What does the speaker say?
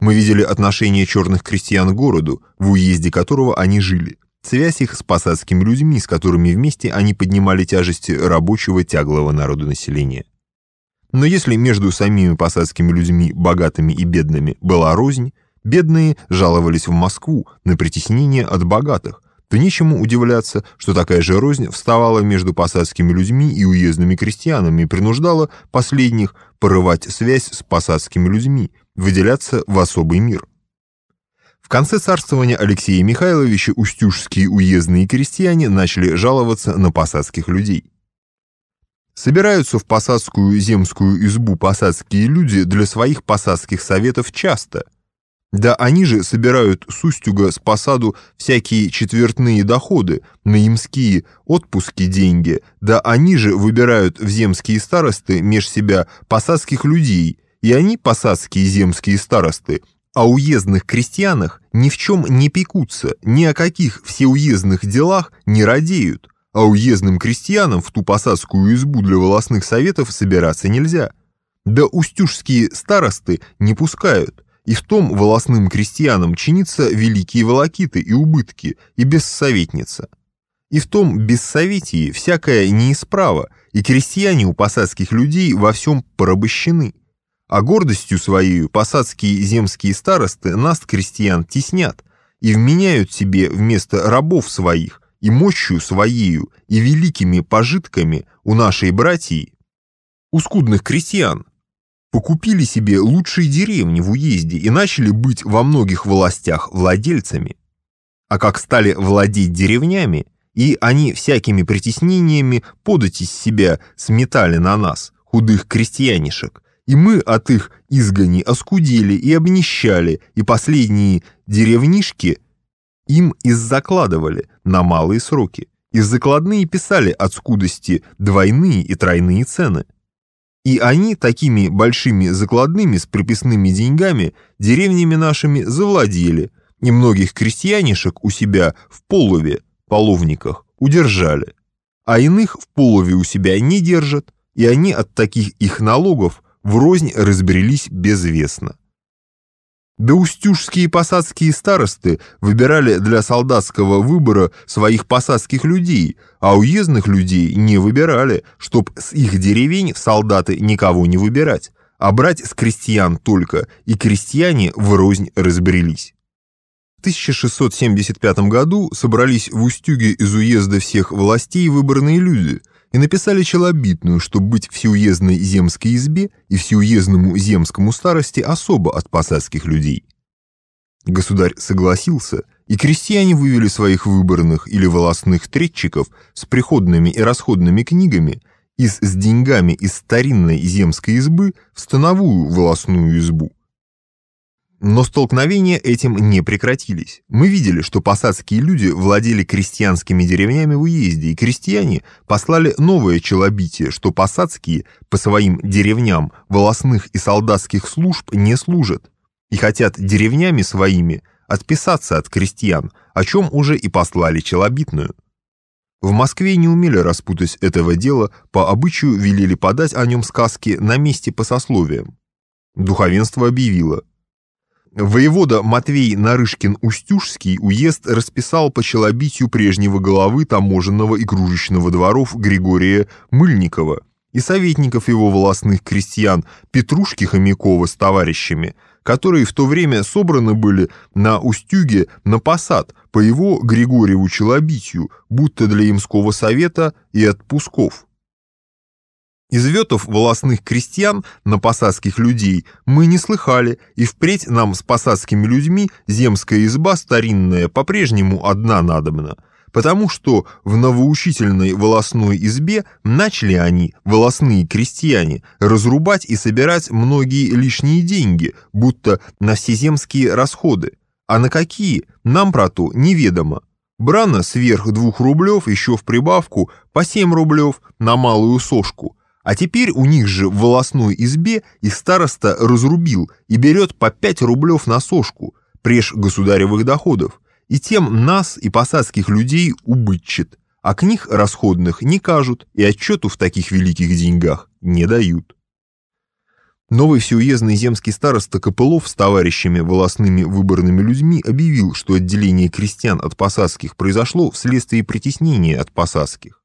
Мы видели отношение черных крестьян к городу, в уезде которого они жили, связь их с посадскими людьми, с которыми вместе они поднимали тяжести рабочего тяглого народонаселения. Но если между самими посадскими людьми, богатыми и бедными, была рознь, бедные жаловались в Москву на притеснение от богатых, то нечему удивляться, что такая же рознь вставала между посадскими людьми и уездными крестьянами и принуждала последних порывать связь с посадскими людьми, выделяться в особый мир. В конце царствования Алексея Михайловича устюжские уездные крестьяне начали жаловаться на посадских людей. Собираются в посадскую земскую избу посадские люди для своих посадских советов часто. Да они же собирают с устюга с посаду всякие четвертные доходы, на имские отпуски деньги, да они же выбирают в земские старосты меж себя посадских людей, и они, посадские земские старосты, о уездных крестьянах ни в чем не пекутся, ни о каких всеуездных делах не радеют, а уездным крестьянам в ту посадскую избу для волосных советов собираться нельзя. Да устюжские старосты не пускают, и в том волосным крестьянам чинится великие волокиты и убытки, и бессоветница. И в том бессоветии всякая неисправа, и крестьяне у посадских людей во всем порабощены. А гордостью своей посадские земские старосты нас, крестьян, теснят и вменяют себе вместо рабов своих и мощью своею и великими пожитками у нашей братьи, у скудных крестьян, покупили себе лучшие деревни в уезде и начали быть во многих властях владельцами. А как стали владеть деревнями, и они всякими притеснениями подать из себя сметали на нас, худых крестьянишек, и мы от их изгони оскудели и обнищали, и последние деревнишки им иззакладывали на малые сроки. Из закладные писали от скудости двойные и тройные цены. И они такими большими закладными с приписными деньгами деревнями нашими завладели, и многих крестьянишек у себя в полове, половниках, удержали. А иных в полове у себя не держат, и они от таких их налогов врознь разбрелись безвестно. Да устюжские посадские старосты выбирали для солдатского выбора своих посадских людей, а уездных людей не выбирали, чтоб с их деревень солдаты никого не выбирать, а брать с крестьян только, и крестьяне врознь разбрелись. В 1675 году собрались в Устюге из уезда всех властей выборные люди – и написали челобитную, чтобы быть всеуездной земской избе и всеуездному земскому старости особо от посадских людей. Государь согласился, и крестьяне вывели своих выборных или волосных третчиков с приходными и расходными книгами из с деньгами из старинной земской избы в становую волосную избу. Но столкновения этим не прекратились. Мы видели, что посадские люди владели крестьянскими деревнями в уезде, и крестьяне послали новое челобитие, что посадские по своим деревням волосных и солдатских служб не служат, и хотят деревнями своими отписаться от крестьян, о чем уже и послали челобитную. В Москве не умели распутать этого дела, по обычаю велели подать о нем сказки на месте по сословиям. Духовенство объявило – Воевода Матвей Нарышкин-Устюжский уезд расписал по челобитию прежнего головы таможенного и кружечного дворов Григория Мыльникова и советников его волосных крестьян Петрушки Хомякова с товарищами, которые в то время собраны были на Устюге на посад по его Григорьеву челобитию, будто для имского совета и отпусков. Изветов волосных крестьян на посадских людей мы не слыхали, и впредь нам с посадскими людьми земская изба старинная по-прежнему одна надобна, потому что в новоучительной волосной избе начали они, волосные крестьяне, разрубать и собирать многие лишние деньги, будто на всеземские расходы. А на какие, нам про то неведомо. Брано сверх двух рублев еще в прибавку по семь рублев на малую сошку – а теперь у них же в волосной избе и староста разрубил и берет по 5 рублев на сошку, преж государевых доходов, и тем нас и посадских людей убытчит, а книг расходных не кажут и отчету в таких великих деньгах не дают. Новый всеуездный земский староста Копылов с товарищами волосными выборными людьми объявил, что отделение крестьян от посадских произошло вследствие притеснения от посадских.